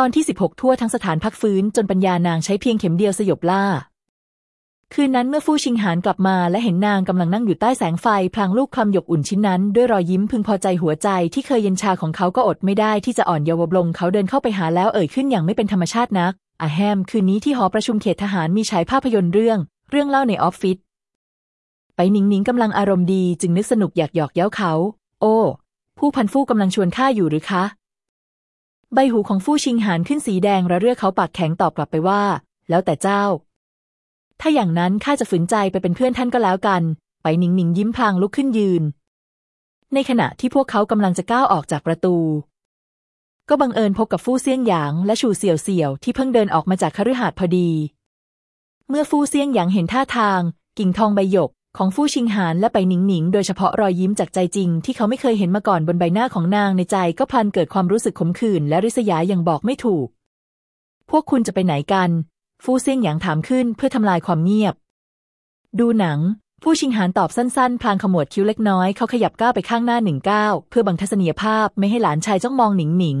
ตอนที่ 16 ทั่วทั้งสถานพักฟื้นจนปัญญานางใช้เพียงเข็มเดียวสยบล่า คืนนั้นเมื่อฟู่ชิงหานกลับมาและเห็นนางกำลังนั่งอยู่ใต้แสงไฟ พลางลูกคลำหยกอุ่นชิ้นนั้น ด้วยรอยยิ้มพึงพอใจหัวใจที่เคยเย็นชาของเขาก็อดไม่ได้ที่จะอ่อนเยาว์ลงเขาเดินเข้าไปหาแล้วเอ่ยขึ้นอย่างไม่เป็นธรรมชาตินักอะแฮมคืนนี้ที่หอประชุมเขตทหารมีฉายภาพยนตร์เรื่อง เรื่องเล่าในออฟฟิศไปนิงนิงกำลังอารมณ์ดีจึงนึกสนุกอยากหยอกเย้าเขา โอ้ ผู้พันฟู่กำลังชวนข้าอยู่หรือคะ ใบหูของฟู่ชิงหานขึ้นสีแดงระเรื่อเขาปากแข็งตอบกลับไปว่า แล้วแต่เจ้า ถ้าอย่างนั้นข้าจะฝืนใจไปเป็นเพื่อนท่านก็แล้วกัน ไปหนิงหนิงยิ้มพลางลุกขึ้นยืน ในขณะที่พวกเขากำลังจะก้าวออกจากประตู ก็บังเอิญพบกับฟู่เซียงหยางและชูเสี่ยวเสี่ยวที่เพิ่งเดินออกมาจากคฤหาสน์พอดี เมื่อฟู่เซียงหยางเห็นท่าทาง กิ่งทองใบหยก ของฟู่ชิงหานและไปหนิงหนิง โดยเฉพาะรอยยิ้มจากใจจริง ที่เขาไม่เคยเห็นมาก่อนบนใบหน้าของนางในใจก็พลันเกิดความรู้สึกขมขื่นและริษยาอย่างบอกไม่ถูก พวกคุณจะไปไหนกัน ฟู่เซียงหยางถามขึ้นเพื่อทำลายความเงียบ ดูหนัง ผู้ชิงหานตอบสั้นๆ พลางขมวดคิ้วเล็กน้อย เขาขยับก้าวไปข้างหน้าหนึ่งก้าวเพื่อบังทัศนียภาพไม่ให้หลานชายจ้องมองหนิงหนิง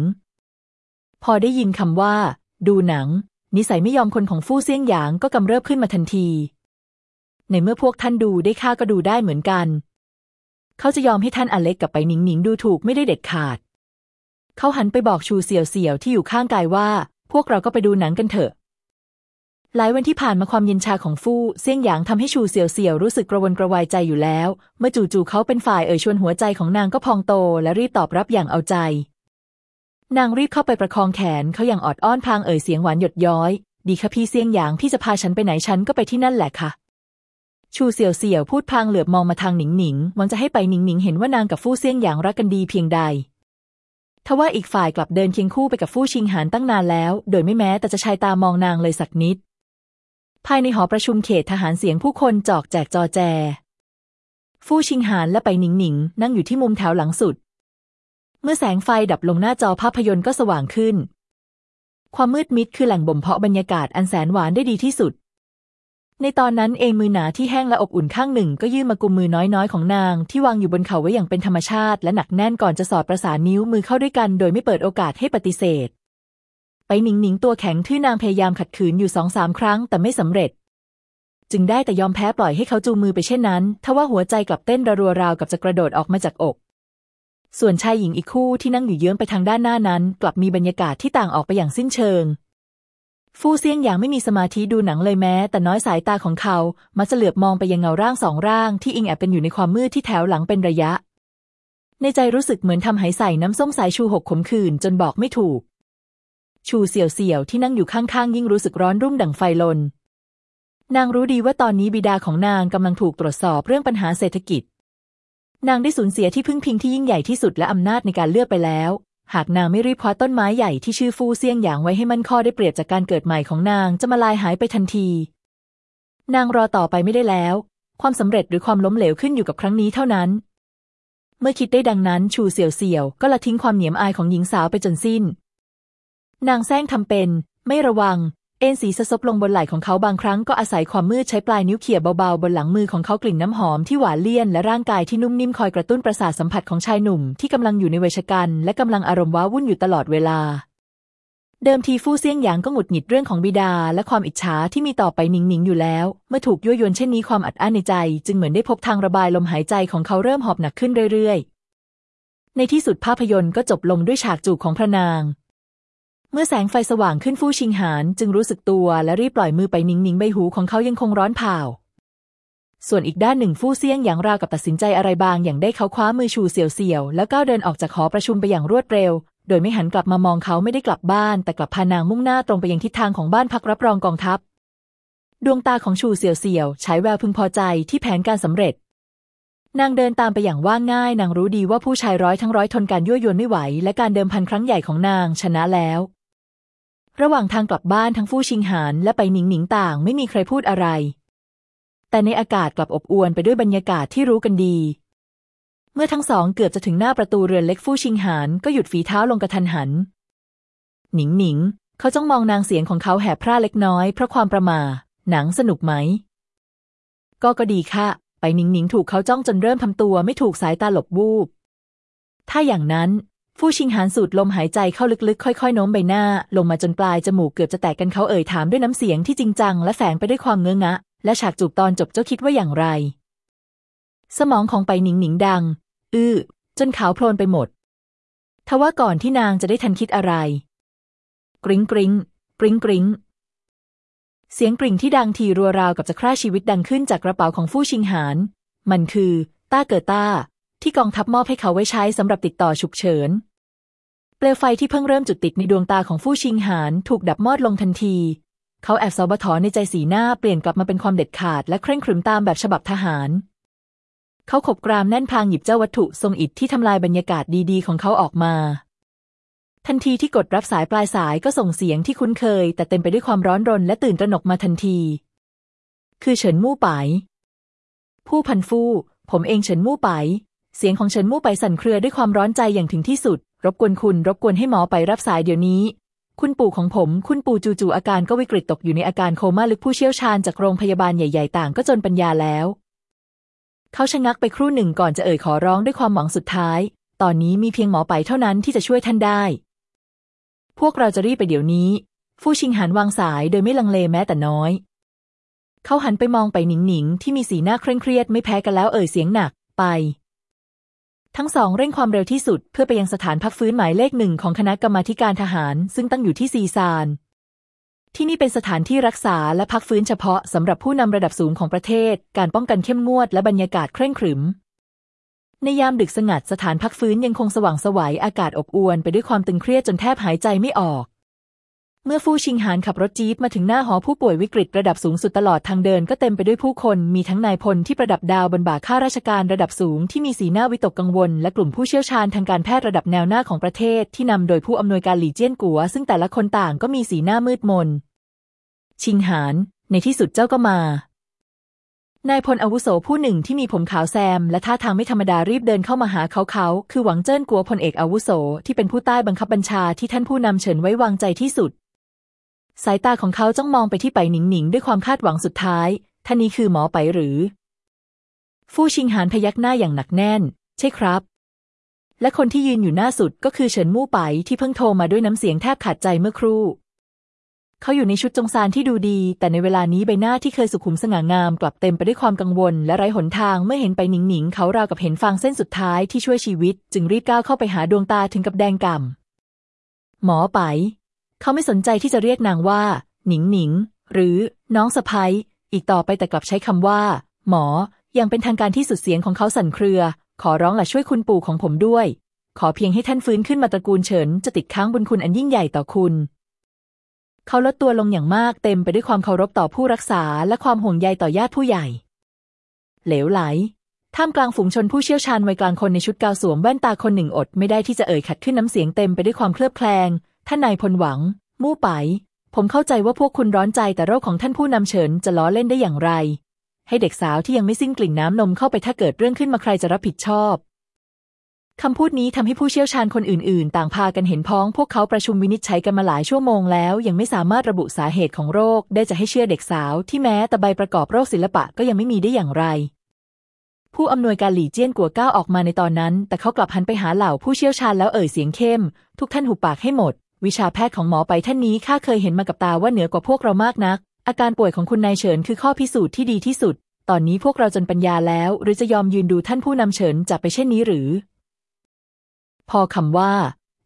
พอได้ยินคำว่า ดูหนัง นิสัยไม่ยอมคนของฟู่เซียงหยางก็กำเริบขึ้นมาทันที ในเมื่อพวกท่านดูได้ข้าก็ดูได้เหมือนกัน เขาจะยอมให้ท่านอเล็กกับไปหนิงหนิงดูถูกไม่ได้เด็ดขาด เขาหันไปบอกชูเสี่ยวเสี่ยวที่อยู่ข้างกายว่า พวกเราก็ไปดูหนังกันเถอะ หลายวันที่ผ่านมาความเย็นชาของฟู่เซี่ยงหยางทำให้ชูเสี่ยวเสี่ยวรู้สึกกระวนกระวายใจอยู่แล้ว เมื่อจู่ๆเขาเป็นฝ่ายเอ่ยชวนหัวใจของนางก็พองโตและรีบตอบรับอย่างเอาใจ นางรีบเข้าไปประคองแขนเขาอย่างออดอ้อนพางเอ่ยเสียงหวานหยดย้อย ดีค่ะพี่เซี่ยงหยางพี่จะพาฉันไปไหนฉันก็ไปที่นั่นแหละค่ะ ชูเสี่ยวเสี่ยวพูดพลางเหลือบมองมาทางหนิงหนิงหวังจะให้ไปหนิงหนิงเห็นว่านางกับฟู่เซี่ยงหยางรักกันดีเพียงใด ทว่าอีกฝ่ายกลับเดินเคียงคู่ไปกับฟู่ชิงหานตั้งนานแล้ว โดยไม่แม้แต่จะชายตามองนางเลยสักนิด ภายในหอประชุมเขตทหารเสียงผู้คนจอกแจกจอแจ ฟู่ชิงหานและไปหนิงหนิงนั่งอยู่ที่มุมแถวหลังสุด เมื่อแสงไฟดับลงหน้าจอภาพยนตร์ก็สว่างขึ้น ความมืดมิดคือแหล่งบ่มเพาะบรรยากาศอันแสนหวานได้ดีที่สุด ในตอนนั้นเองมือหนาที่แห้งและอบอุ่นข้างหนึ่ง ก็ยื่นมากุมมือน้อยๆ ของนาง ที่วางอยู่บนเข่าไว้อย่างเป็นธรรมชาติ และหนักแน่นก่อนจะสอดประสานนิ้วมือเข้าด้วยกัน โดยไม่เปิดโอกาสให้ปฏิเสธ ไปหนิงหนิงตัวแข็งที่นางพยายามขัดขืนอยู่สองสามครั้งแต่ไม่สำเร็จ จึงได้แต่ยอมแพ้ปล่อยให้เขาจูงมือไปเช่นนั้นทว่าหัวใจกลับเต้นระรัวราวกับจะกระโดดออกมาจากอก ส่วนชายหญิงอีกคู่ที่นั่งอยู่เยื้องไปทางด้านหน้านั้น กลับมีบรรยากาศที่ต่างออกไปอย่างสิ้นเชิง ฟู่เซียงอย่างไม่มีสมาธิดูหนังเลยแม้ แต่น้อยสายตาของเขามักจะเหลือบมองไปยังเงาร่างสองร่าง ที่อิงแอบเป็นอยู่ในความมืดที่แถวหลังเป็นระยะ ในใจรู้สึกเหมือนทำหายใส่น้ำส้มสายชูหกขมขื่นจนบอกไม่ถูก ชูเสี่ยวเสี่ยวที่นั่งอยู่ข้างๆ ยิ่งรู้สึกร้อนรุ่มดั่งไฟลน นางรู้ดีว่าตอนนี้บิดาของนางกำลังถูกตรวจสอบเรื่องปัญหาเศรษฐกิจ นางได้สูญเสียที่พึ่งพิงที่ยิ่งใหญ่ที่สุดและอำนาจในการเลือกไปแล้ว หากนางไม่รีบคว้าต้นไม้ใหญ่ที่ชื่อฟู่เซียงหยางไว้ให้มั่นข้อได้เปรียบจากการเกิดใหม่ของนางจะมาลายหายไปทันที นางรอต่อไปไม่ได้แล้ว ความสำเร็จหรือความล้มเหลวขึ้นอยู่กับครั้งนี้เท่านั้น เมื่อคิดได้ดังนั้นชูเสี่ยวเสี่ยวก็ละทิ้งความเหนียมอายของหญิงสาวไปจนสิ้น นางแซงทำเป็น ไม่ระวัง เอ็นสีสะซบลงบนไหล่ของเขาบางครั้งก็อาศัยความมืดใช้ปลายนิ้วเขี่ยเบาๆ บนหลังมือของเขากลิ่นน้ำหอมที่หวานเลี่ยนและร่างกายที่นุ่มนิ่มคอยกระตุ้นประสาทสัมผัสของชายหนุ่มที่กำลังอยู่ในเวชกันและกำลังอารมณ์ว้าวุ่นอยู่ตลอดเวลา เดิมทีฟู่เซียงหยางก็หงุดหงิดเรื่องของบิดา และความอิจฉาที่มีต่อไปหนิงหนิงอยู่แล้ว เมื่อถูกยั่วยวนเช่นนี้ความอัดอั้นในใจ จึงเหมือนได้พบทางระบายลมหายใจของเขาเริ่มหอบหนักขึ้นเรื่อยๆ ในที่สุดภาพยนตร์ก็จบลงด้วยฉากจูบของพระนาง เมื่อแสงไฟสว่างขึ้นฟู่ชิงหานจึงรู้สึกตัวและรีบปล่อยมือไปนิ่งๆใบหูของเขายังคงร้อนเผาส่วนอีกด้านหนึ่งฟู่เซียงอย่างราวกับตัดสินใจอะไรบางอย่างได้เขาคว้ามือชูเสี่ยวๆแล้วก้าวเดินออกจากหอประชุมไปอย่างรวดเร็ว โดยไม่หันกลับมามองเขาไม่ได้กลับบ้าน แต่กลับพานางมุ่งหน้าตรงไปยังทิศทางของบ้านพักรับรองกองทัพ ดวงตาของชูเสี่ยวๆฉายแววพึงพอใจที่แผนการสำเร็จ นางเดินตามไปอย่างว่าง่าย นางรู้ดีว่าผู้ชายร้อยทั้งร้อยทนการยั่วยวนไม่ไหว และการเดิมพันครั้งใหญ่ของนางชนะแล้ว ระหว่างทางกลับบ้านทั้งฟู่ชิงหานและไปหนิงหนิงต่างไม่มีใครพูดอะไร แต่ในอากาศกลับอบอวลไปด้วยบรรยากาศที่รู้กันดี เมื่อทั้งสองเกือบจะถึงหน้าประตูเรือนเล็กฟู่ชิงหานก็หยุดฝีเท้าลงกระทันหัน หนิงหนิง เขาจ้องมองนางเสียงของเขาแหบพร่าเล็กน้อยเพราะความประมาหนังสนุกไหม ก็ก็ดีค่ะ ไปหนิงหนิงถูกเขาจ้องจนเริ่มทำตัวไม่ถูกสายตาหลบวูบ ถ้าอย่างนั้น ฟู่ชิงหานสูดลมหายใจเข้าลึกๆ ค่อยๆ โน้มใบหน้า ลงมาจนปลายจมูกเกือบจะแตกกันเขาเอ่ยถามด้วยน้ำเสียงที่จริงจัง และแฝงไปด้วยความเงื้องะ และฉากจูบตอนจบเจ้าคิดว่าอย่างไร สมองของไปหนิงหนิงดัง อื้อ จนขาวโพลนไปหมด ทว่าก่อนที่นางจะได้ทันคิดอะไร กริ้งกริ้งกริ้งกริ้งเสียงกริ่งที่ดังทีรัวราวกับจะฆ่าชีวิตดังขึ้นจากกระเป๋าของฟู่ชิงหาน มันคือ ต้าเกิดต้า ที่กองทัพมอบให้เขาไว้ใช้สำหรับติดต่อฉุกเฉิน เปลวไฟที่เพิ่งเริ่มจุดติดในดวงตาของฟู่ชิงหานถูกดับมอดลงทันที เขาแอบซอบถอในใจสีหน้าเปลี่ยนกลับมาเป็นความเด็ดขาดและเคร่งครึมตามแบบฉบับทหาร เขาขบกรามแน่นพลางหยิบเจ้าวัตถุทรงอิฐที่ทำลายบรรยากาศดีๆ ของเขาออกมา ทันทีที่กดรับสายปลายสายก็ส่งเสียงที่คุ้นเคย แต่เต็มไปด้วยความร้อนรนและตื่นตระหนกมาทันที คือเฉินมู่ไปผู้พันฟู่ผมเองเฉินมู่ไป เสียงของเฉินมู่ไปสั่นเครือด้วยความร้อนใจอย่างถึงที่สุด รบกวนคุณ รบกวนให้หมอไปรับสายเดี๋ยวนี้ คุณปู่ของผม คุณปู่จู่ๆอาการก็วิกฤตตกอยู่ในอาการโคม่าลึกผู้เชี่ยวชาญจากโรงพยาบาลใหญ่ ๆ ต่างก็จนปัญญาแล้ว เขาชะงักไปครู่หนึ่งก่อนจะเอ่ยขอร้องด้วยความหวังสุดท้าย ตอนนี้มีเพียงหมอไปเท่านั้นที่จะช่วยท่านได้ พวกเราจะรีบไปเดี๋ยวนี้ ฟู่ชิงหันวางสายโดยไม่ลังเลแม้แต่น้อย เขาหันไปมองไปหนิงหนิงที่มีสีหน้าเคร่งเครียดไม่แพ้กันแล้วเอ่ยเสียงหนักไป ทั้งสองเร่งความเร็วที่สุดเพื่อไปยังสถานพักฟื้นหมายเลขหนึ่งของคณะกรรมาการทหาร ซึ่งตั้งอยู่ที่ซีซาน ที่นี่เป็นสถานที่รักษาและพักฟื้นเฉพาะสำหรับผู้นำระดับสูงของประเทศ การป้องกันเข้มงวดและบรรยากาศเคร่งขรึม ในยามดึกสงัดสถานพักฟื้นยังคงสว่างสวัยอากาศอบอวลไปด้วยความตึงเครียดจนแทบหายใจไม่ออก เมื่อฟู่ชิงหานขับรถจี๊ปมาถึงหน้าหอผู้ป่วยวิกฤตระดับสูงสุดตลอดทางเดินก็เต็มไปด้วยผู้คนมีทั้งนายพลที่ประดับดาวบนบ่าข้าราชการระดับสูงที่มีสีหน้าวิตกกังวล และกลุ่มผู้เชี่ยวชาญทางการแพทย์ระดับแนวหน้าของประเทศที่นำโดยผู้อำนวยการหลี่เจี้ยนกัว ซึ่งแต่ละคนต่างก็มีสีหน้ามืดมน ชิงหานในที่สุดเจ้าก็มานายพลอาวุโสผู้หนึ่งที่มีผมขาวแซม และท่าทางไม่ธรรมดารีบเดินเข้ามาหาเขาเขาคือหวังเจิ้นกัวพลเอกอาวุโสที่เป็นผู้ใต้บังคับบัญชาที่ท่านผู้นำเฉินไว้วางใจที่สุด สายตาของเขาจ้องมองไปที่ไปหนิงหนิงด้วยความคาดหวังสุดท้าย ท่านนี้คือหมอไปหรือ ฟู่ชิงหานพยักหน้าอย่างหนักแน่น ใช่ครับ และคนที่ยืนอยู่หน้าสุดก็คือเฉินมู่ไปที่เพิ่งโทรมาด้วยน้ำเสียงแทบขาดใจเมื่อครู่ เขาอยู่ในชุดจงซานที่ดูดี แต่ในเวลานี้ใบหน้าที่เคยสุขุมสง่างามกลับเต็มไปด้วยความกังวล และไร้หนทางเมื่อเห็นไปหนิงหนิงเขาราวกับเห็นฟางเส้นสุดท้ายที่ช่วยชีวิต จึงรีบก้าวเข้าไปหาดวงตาถึงกับแดงก่ำหมอไป เขาไม่สนใจที่จะเรียกนางว่า หนิงหนิง หรือน้องสะพ้ยอีกต่อไปแต่กลับใช้คำว่า หมอยังเป็นทางการที่สุดเสียงของเขาสั่นเครือ ขอร้องละช่วยคุณปู่ของผมด้วย ขอเพียงให้ท่านฟื้นขึ้นมาตระกูลเฉินจะติดค้างบุญคุณอันยิ่งใหญ่ต่อคุณ เขาลดตัวลงอย่างมากเต็มไปด้วยความเคารพต่อผู้รักษาและความห่วงใยต่อญาติผู้ใหญ่ เหลวไหลท่ามกลางฝูงชนผู้เชี่ยวชาญวัยกลางคนในชุดกาวสวมแว่นตาคนหนึ่งอดไม่ได้ที่จะเอ่ยขัดขึ้นน้ำเสียงเต็มไปด้วยความเคลือบแคลง ท่านนายพลหวัง มู่ไป ผมเข้าใจว่าพวกคุณร้อนใจแต่โรคของท่านผู้นำเฉินจะล้อเล่นได้อย่างไร ให้เด็กสาวที่ยังไม่สิ้นกลิ่นน้ำนมเข้าไปถ้าเกิดเรื่องขึ้นมาใครจะรับผิดชอบคำพูดนี้ทำให้ผู้เชี่ยวชาญคนอื่น ๆ ต่างพากันเห็นพ้อง พวกเขาประชุมวินิจฉัยกันมาหลายชั่วโมงแล้ว ยังไม่สามารถระบุสาเหตุของโรค ได้จะให้เชื่อเด็กสาว ที่แม้แต่ใบประกอบโรคศิลปะก็ยังไม่มีได้อย่างไร ผู้อำนวยการหลี่เจี้ยนกัวก้าวออกมาในตอนนั้น แต่เขากลับหันไปหาเหล่าผู้เชี่ยวชาญแล้วเอ่ยเสียงเข้ม ทุกท่านหุบปากให้หมด วิชาแพทย์ของหมอไปท่านนี้ข้าเคยเห็นมากับตาว่าเหนือกว่าพวกเรามากนัก อาการป่วยของคุณนายเฉินคือข้อพิสูจน์ที่ดีที่สุด ตอนนี้พวกเราจนปัญญาแล้ว หรือจะยอมยืนดูท่านผู้นำเฉินจับไปเช่นนี้หรือ พอคำว่า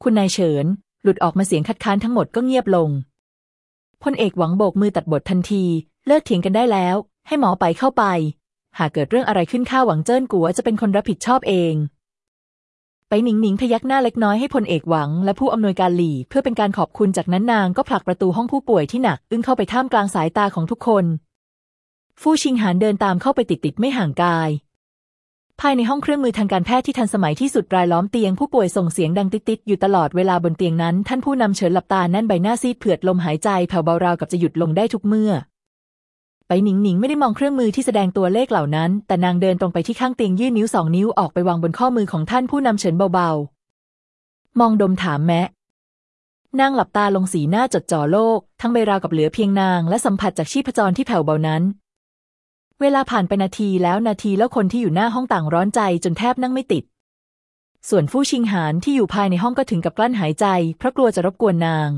คุณนายเฉิน หลุดออกมาเสียงคัดค้านทั้งหมดก็เงียบลงพลเอกหวังโบกมือตัดบททันที เลิกเถียงกันได้แล้ว ให้หมอไปเข้าไป หากเกิดเรื่องอะไรขึ้นข้าหวังเจิ้นกัวจะเป็นคนรับผิดชอบเอง ไปหนิงหนิงพยักหน้าเล็กน้อยให้พลเอกหวัง และผู้อำนวยการหลี่ เพื่อเป็นการขอบคุณจากนั้นนางก็ผลักประตูห้องผู้ป่วยที่หนัก อึ้งเข้าไปท่ามกลางสายตาของทุกคน ฟู่ชิงหานเดินตามเข้าไปติดๆไม่ห่างกาย ภายในห้องเครื่องมือทางการแพทย์ที่ทันสมัยที่สุดรายล้อมเตียงผู้ป่วยส่งเสียงดังติดๆอยู่ตลอดเวลาบนเตียงนั้น ท่านผู้นำเฉินหลับตาแน่นใบหน้าซีดเผือดลมหายใจแผ่วเบาราวกับจะหยุดลงได้ทุกเมื่อ ไปหนิงหนิงไม่ได้มองเครื่องมือที่แสดงตัวเลขเหล่านั้น แต่นางเดินตรงไปที่ข้างเตียงยื่นนิ้วสองนิ้วออกไปวางบนข้อมือของท่านผู้นำเฉินเบาๆ มองดมถามแมะนางหลับตาลงสีหน้าจดจ่อโลก ทั้งใบราวกับเหลือเพียงนางและสัมผัสจากชีพจรที่แผ่วเบานั้น เวลาผ่านไปนาทีแล้วนาทีแล้วคนที่อยู่หน้าห้องต่างร้อนใจจนแทบนั่งไม่ติด ส่วนฟู่ชิงหานที่อยู่ภายในห้องก็ถึงกับกลั้นหายใจ เพราะกลัวจะรบกวนนาง